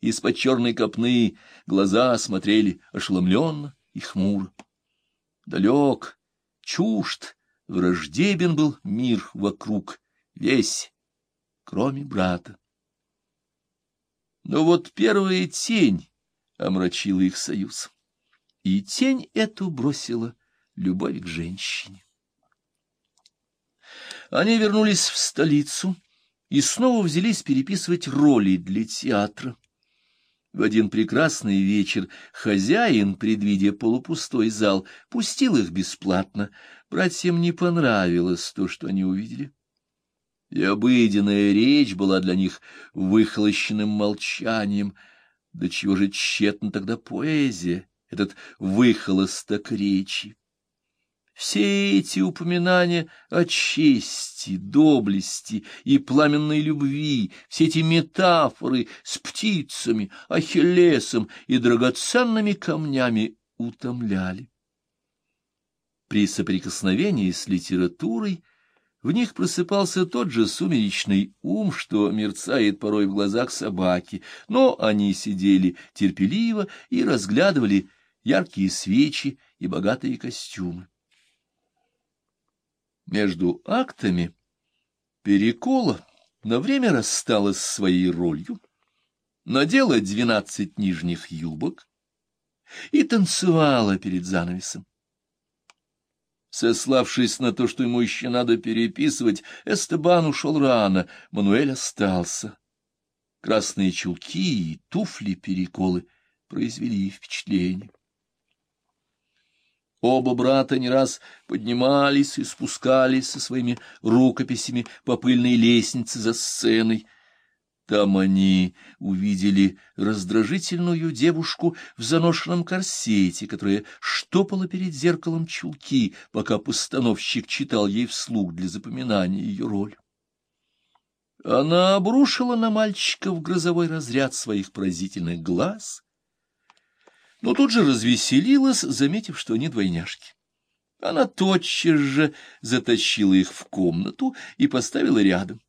из-под черной копны глаза смотрели ошеломленно и хмуро. Далек, чужд, враждебен был мир вокруг, весь, кроме брата. Но вот первая тень омрачила их союз, и тень эту бросила любовь к женщине. Они вернулись в столицу и снова взялись переписывать роли для театра. В один прекрасный вечер хозяин, предвидя полупустой зал, пустил их бесплатно. Братьям не понравилось то, что они увидели. И обыденная речь была для них выхолощенным молчанием. Да чего же тщетна тогда поэзия, этот выхолосток речи? Все эти упоминания о чести, доблести и пламенной любви, все эти метафоры с птицами, ахиллесом и драгоценными камнями утомляли. При соприкосновении с литературой в них просыпался тот же сумеречный ум, что мерцает порой в глазах собаки, но они сидели терпеливо и разглядывали яркие свечи и богатые костюмы. Между актами Перекола на время рассталась своей ролью, надела двенадцать нижних юбок и танцевала перед занавесом. Сославшись на то, что ему еще надо переписывать, Эстебан ушел рано, Мануэль остался. Красные чулки и туфли-переколы произвели впечатление. Оба брата не раз поднимались и спускались со своими рукописями по пыльной лестнице за сценой. Там они увидели раздражительную девушку в заношенном корсете, которая штопала перед зеркалом чулки, пока постановщик читал ей вслух для запоминания ее роль. Она обрушила на мальчика в грозовой разряд своих поразительных глаз — но тут же развеселилась, заметив, что они двойняшки. Она тотчас же затащила их в комнату и поставила рядом.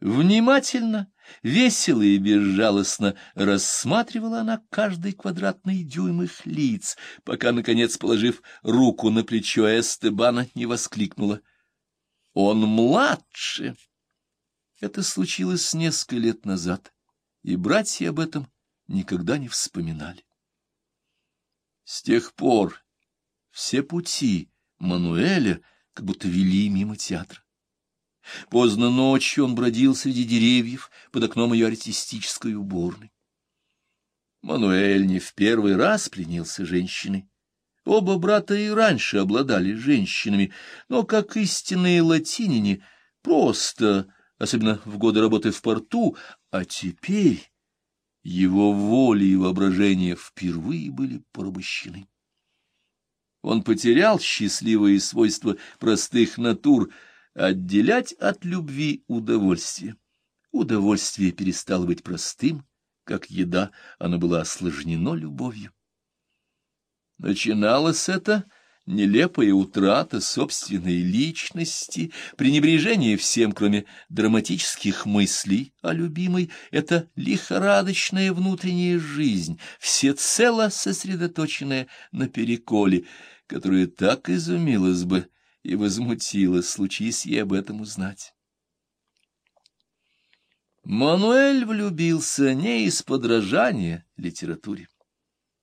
Внимательно, весело и безжалостно рассматривала она каждый квадратный дюйм их лиц, пока, наконец, положив руку на плечо Эстебана, не воскликнула. «Он младше!» Это случилось несколько лет назад, и братья об этом никогда не вспоминали. С тех пор все пути Мануэля как будто вели мимо театра. Поздно ночью он бродил среди деревьев под окном ее артистической уборной. Мануэль не в первый раз пленился женщиной. Оба брата и раньше обладали женщинами, но, как истинные латинине, просто, особенно в годы работы в порту, а теперь его воля и воображение впервые были порабощены. Он потерял счастливые свойства простых натур отделять от любви удовольствие. Удовольствие перестало быть простым, как еда, оно было осложнено любовью. Начиналось это нелепая утрата собственной личности, пренебрежение всем, кроме драматических мыслей о любимой, это лихорадочная внутренняя жизнь, всецело сосредоточенная на переколе, которая так изумилась бы и возмутилась, случись ей об этом узнать. Мануэль влюбился не из подражания литературе.